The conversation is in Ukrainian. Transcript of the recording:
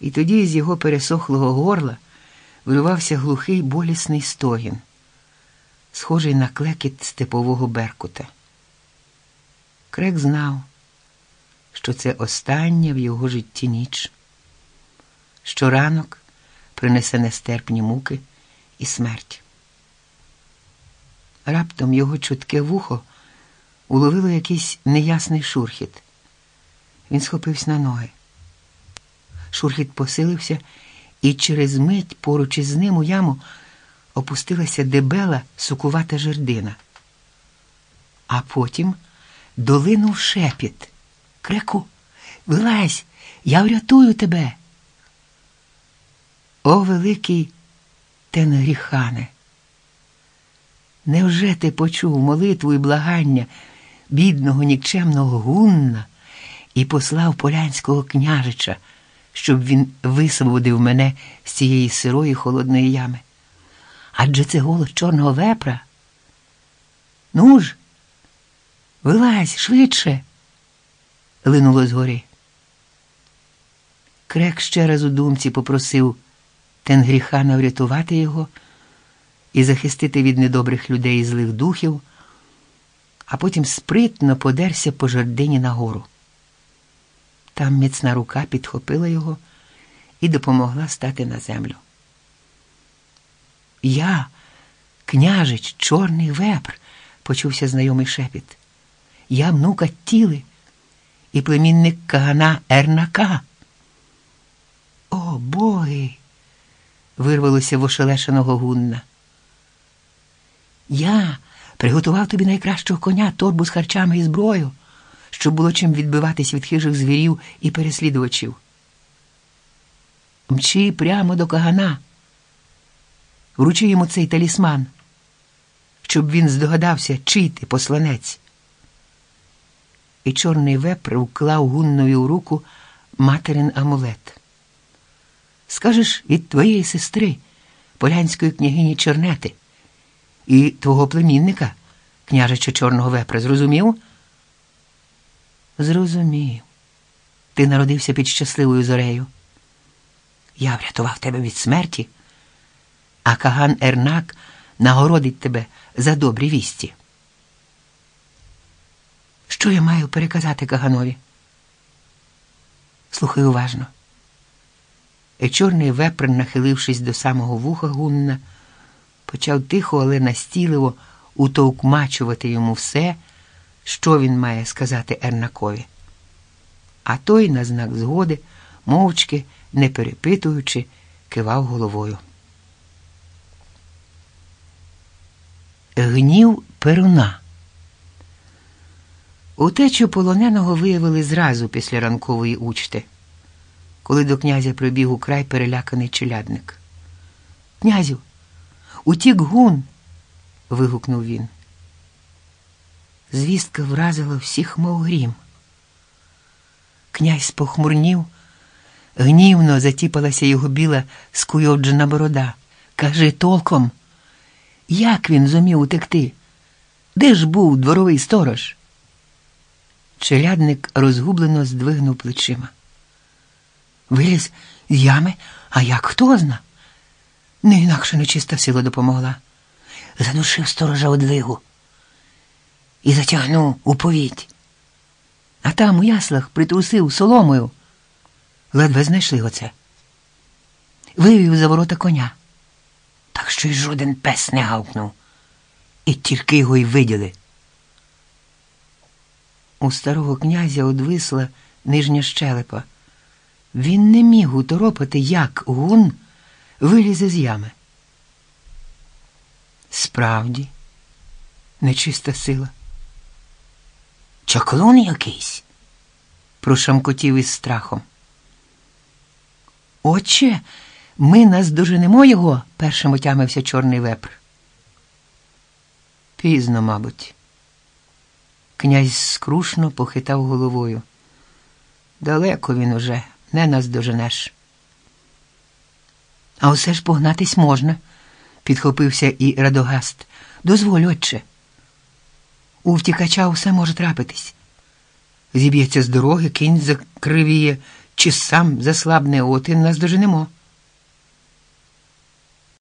І тоді з його пересохлого горла виривався глухий болісний стогін, схожий на клекіт степового беркута. Крек знав, що це остання в його житті ніч, що ранок принесе нестерпні муки і смерть. Раптом його чутке вухо уловило якийсь неясний шурхіт. Він схопився на ноги. Шурхіт посилився, і через мить поруч із ним у яму опустилася дебела сукувата жердина. А потім долинув шепіт. Креку, вилазь, я врятую тебе. О, великий Тенгріхане! Невже ти почув молитву і благання бідного нікчемного гунна і послав полянського княжича, щоб він висвободив мене з цієї сирої холодної ями? Адже це голос чорного вепра. Ну ж, вилазь швидше, линуло згори. Крек ще раз у думці попросив Тенгріхана врятувати його і захистити від недобрих людей і злих духів, а потім спритно подерся по жердині нагору. Там міцна рука підхопила його і допомогла стати на землю. Я, княжич, чорний вепр, почувся знайомий шепіт. Я внука тіли і племінник Кагана Ернака. О, боги! вирвалося в ошелешеного гунна. Я приготував тобі найкращого коня, торбу з харчами і зброю, щоб було чим відбиватись від хижих звірів і переслідувачів. Мчи прямо до кагана, вручи йому цей талісман, щоб він здогадався, чий ти посланець. І чорний вепр вклав гуннові у руку материн амулет. Скажеш від твоєї сестри, полянської княгині Чорнети і твого племінника, княжича Чорного вепра, зрозумів? Зрозумів. Ти народився під щасливою зорею. Я врятував тебе від смерті, а Каган Ернак нагородить тебе за добрі вісті. Що я маю переказати Каганові? Слухай уважно. І чорний вепр, нахилившись до самого вуха гунна, почав тихо, але настійливо утовкмачувати йому все, що він має сказати Ернакові. А той, на знак згоди, мовчки, не перепитуючи, кивав головою. Гнів Перуна. Утечу полоненого виявили зразу після ранкової учти, коли до князя прибіг украй переляканий челядник. Князю, утік гун. вигукнув він. Звістка вразила всіх, мов грім. Князь похмурнів, гнівно затіпалася його біла скуйовджена борода. Кажи толком, як він зумів утекти? Де ж був дворовий сторож? Челядник розгублено здвигнув плечима. Виліз з ями, а як хто зна? Не інакше нечиста сила допомогла. Задушив сторожа одвигу і затягнув у повідь. А там у яслах притрусив соломою. Ледве знайшли оце. Вивів за ворота коня. Так що й жоден пес не гавкнув. І тільки його й виділи. У старого князя одвисла нижня щелепа. Він не міг уторопати, як гун вилізе з ями. Справді, нечиста сила. Чаклун якийсь, прошамкотів із страхом. Отче, ми наздоженемо його, першим отямився чорний вепр. Пізно, мабуть. Князь скрушно похитав головою. Далеко він уже, не наздоженеш. А усе ж погнатись можна, підхопився і Радогаст. Дозволь, отче. У втікача усе може трапитись. Зіб'ється з дороги, кінь закривіє, чи сам заслабне, от і нас доженемо.